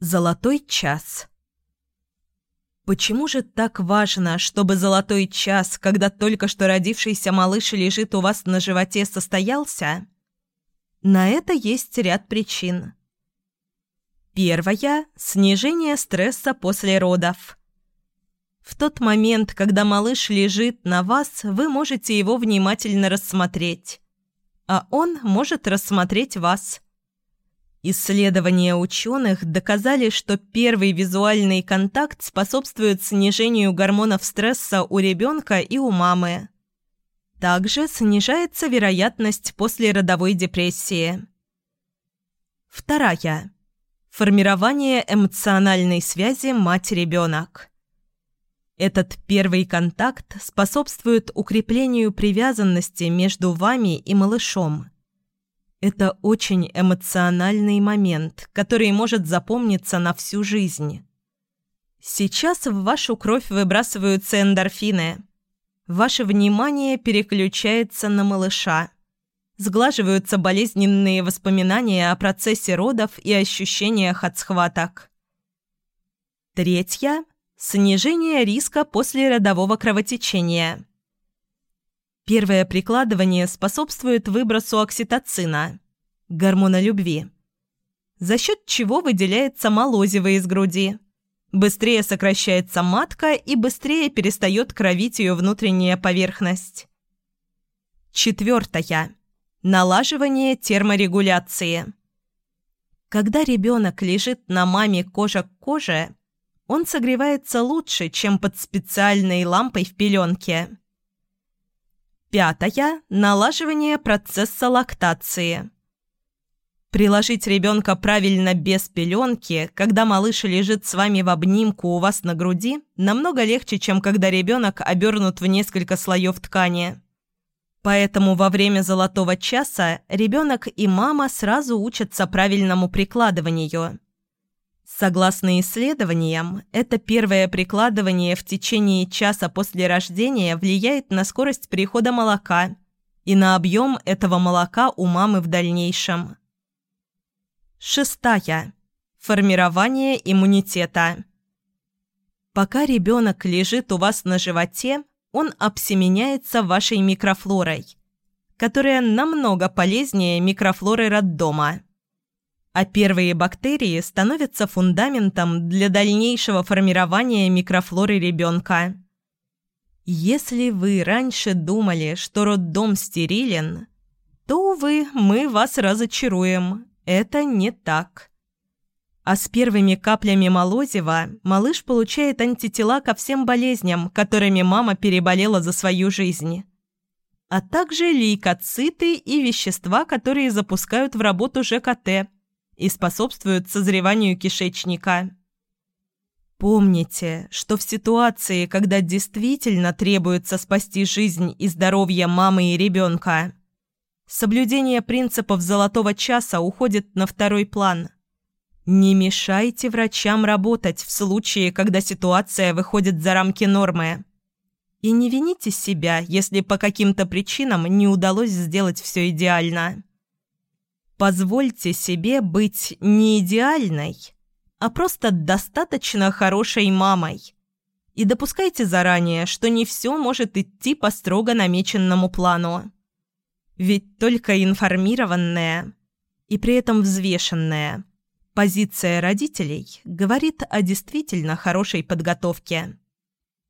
Золотой час. Почему же так важно, чтобы золотой час, когда только что родившийся малыш лежит у вас на животе, состоялся? На это есть ряд причин. Первая – снижение стресса после родов. В тот момент, когда малыш лежит на вас, вы можете его внимательно рассмотреть, а он может рассмотреть вас – Исследования ученых доказали, что первый визуальный контакт способствует снижению гормонов стресса у ребенка и у мамы. Также снижается вероятность послеродовой депрессии. Вторая. Формирование эмоциональной связи мать-ребенок. Этот первый контакт способствует укреплению привязанности между вами и малышом – это очень эмоциональный момент, который может запомниться на всю жизнь. Сейчас в вашу кровь выбрасываются эндорфины. Ваше внимание переключается на малыша. Сглаживаются болезненные воспоминания о процессе родов и ощущениях от схваток. Третья – снижение риска после родового кровотечения. Первое прикладывание способствует выбросу окситоцина, гормона любви, за счет чего выделяется молозиво из груди. Быстрее сокращается матка и быстрее перестает кровить ее внутренняя поверхность. Четвертое. Налаживание терморегуляции. Когда ребенок лежит на маме кожа к коже, он согревается лучше, чем под специальной лампой в пеленке. Пятое – налаживание процесса лактации. Приложить ребенка правильно без пеленки, когда малыш лежит с вами в обнимку у вас на груди, намного легче, чем когда ребенок обернут в несколько слоев ткани. Поэтому во время золотого часа ребенок и мама сразу учатся правильному прикладыванию. Согласно исследованиям, это первое прикладывание в течение часа после рождения влияет на скорость прихода молока и на объем этого молока у мамы в дальнейшем. Шестая. Формирование иммунитета. Пока ребенок лежит у вас на животе, он обсеменяется вашей микрофлорой, которая намного полезнее микрофлоры роддома а первые бактерии становятся фундаментом для дальнейшего формирования микрофлоры ребенка. Если вы раньше думали, что роддом стерилен, то, увы, мы вас разочаруем. Это не так. А с первыми каплями молозива малыш получает антитела ко всем болезням, которыми мама переболела за свою жизнь а также лейкоциты и вещества, которые запускают в работу ЖКТ – и способствуют созреванию кишечника. Помните, что в ситуации, когда действительно требуется спасти жизнь и здоровье мамы и ребенка, соблюдение принципов золотого часа уходит на второй план. Не мешайте врачам работать в случае, когда ситуация выходит за рамки нормы. И не вините себя, если по каким-то причинам не удалось сделать все идеально. Позвольте себе быть не идеальной, а просто достаточно хорошей мамой. И допускайте заранее, что не все может идти по строго намеченному плану. Ведь только информированная и при этом взвешенная позиция родителей говорит о действительно хорошей подготовке.